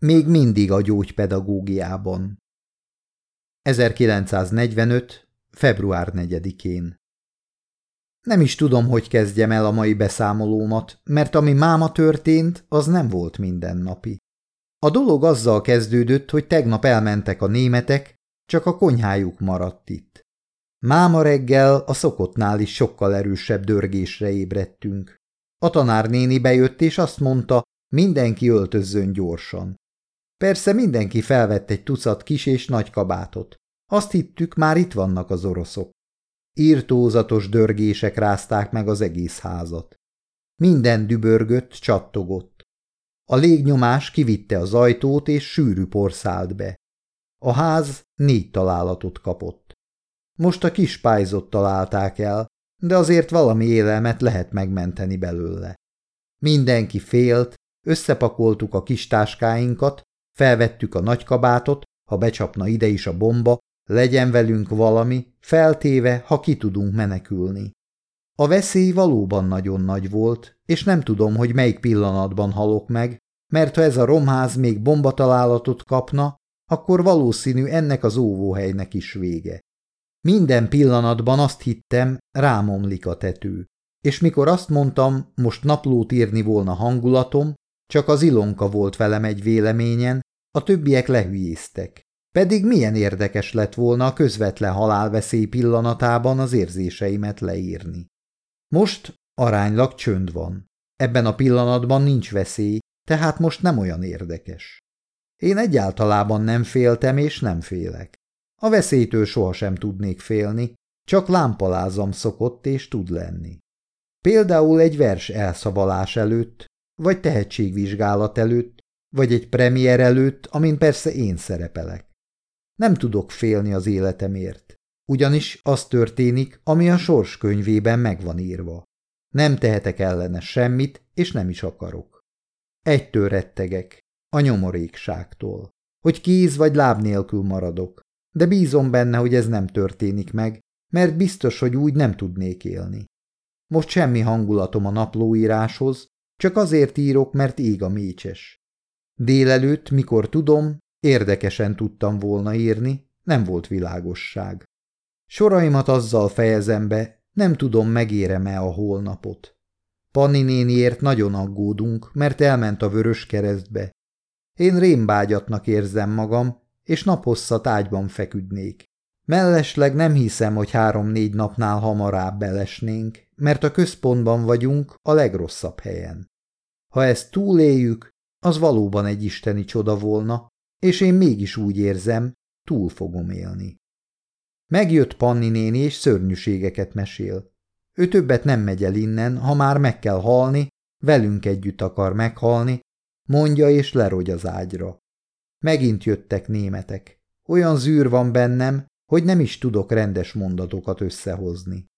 még mindig a gyógypedagógiában. 1945. február 4-én Nem is tudom, hogy kezdjem el a mai beszámolómat, mert ami máma történt, az nem volt mindennapi. A dolog azzal kezdődött, hogy tegnap elmentek a németek, csak a konyhájuk maradt itt. Máma reggel a szokottnál is sokkal erősebb dörgésre ébredtünk. A tanárnéni bejött, és azt mondta, mindenki öltözzön gyorsan. Persze mindenki felvett egy tucat kis és nagy kabátot. Azt hittük, már itt vannak az oroszok. Írtózatos dörgések rázták meg az egész házat. Minden dübörgött, csattogott. A légnyomás kivitte az ajtót, és sűrű por be. A ház négy találatot kapott. Most a kis pályzot találták el, de azért valami élelmet lehet megmenteni belőle. Mindenki félt, összepakoltuk a kis táskáinkat, felvettük a nagy kabátot, ha becsapna ide is a bomba, legyen velünk valami, feltéve, ha ki tudunk menekülni. A veszély valóban nagyon nagy volt, és nem tudom, hogy melyik pillanatban halok meg, mert ha ez a romház még bombatalálatot kapna, akkor valószínű ennek az óvóhelynek is vége. Minden pillanatban azt hittem, rámomlik a tető. És mikor azt mondtam, most naplót írni volna hangulatom, csak az Ilonka volt velem egy véleményen, a többiek lehülyéztek. Pedig milyen érdekes lett volna a közvetlen halálveszély pillanatában az érzéseimet leírni. Most aránylag csönd van. Ebben a pillanatban nincs veszély, tehát most nem olyan érdekes. Én egyáltalában nem féltem és nem félek. A veszélytől sohasem tudnék félni, csak lámpalázam szokott és tud lenni. Például egy vers elszavalás előtt, vagy tehetségvizsgálat előtt, vagy egy premier előtt, amin persze én szerepelek. Nem tudok félni az életemért, ugyanis az történik, ami a sors könyvében megvan írva. Nem tehetek ellene semmit, és nem is akarok. Egytől rettegek, a nyomorékságtól, hogy kéz vagy láb nélkül maradok, de bízom benne, hogy ez nem történik meg, mert biztos, hogy úgy nem tudnék élni. Most semmi hangulatom a naplóíráshoz, csak azért írok, mert ég a mécses. Délelőtt, mikor tudom, érdekesen tudtam volna írni, nem volt világosság. Soraimat azzal fejezem be, nem tudom, megérem-e a holnapot. Panni néniért nagyon aggódunk, mert elment a vörös keresztbe. Én rémbágyatnak érzem magam, és naphosszat ágyban feküdnék. Mellesleg nem hiszem, hogy három-négy napnál hamarabb belesnénk, mert a központban vagyunk a legrosszabb helyen. Ha ezt túléljük, az valóban egy isteni csoda volna, és én mégis úgy érzem, túl fogom élni. Megjött Panni néni, és szörnyűségeket mesél. Ő többet nem megy el innen, ha már meg kell halni, velünk együtt akar meghalni, mondja és lerogy az ágyra. Megint jöttek németek. Olyan zűr van bennem, hogy nem is tudok rendes mondatokat összehozni.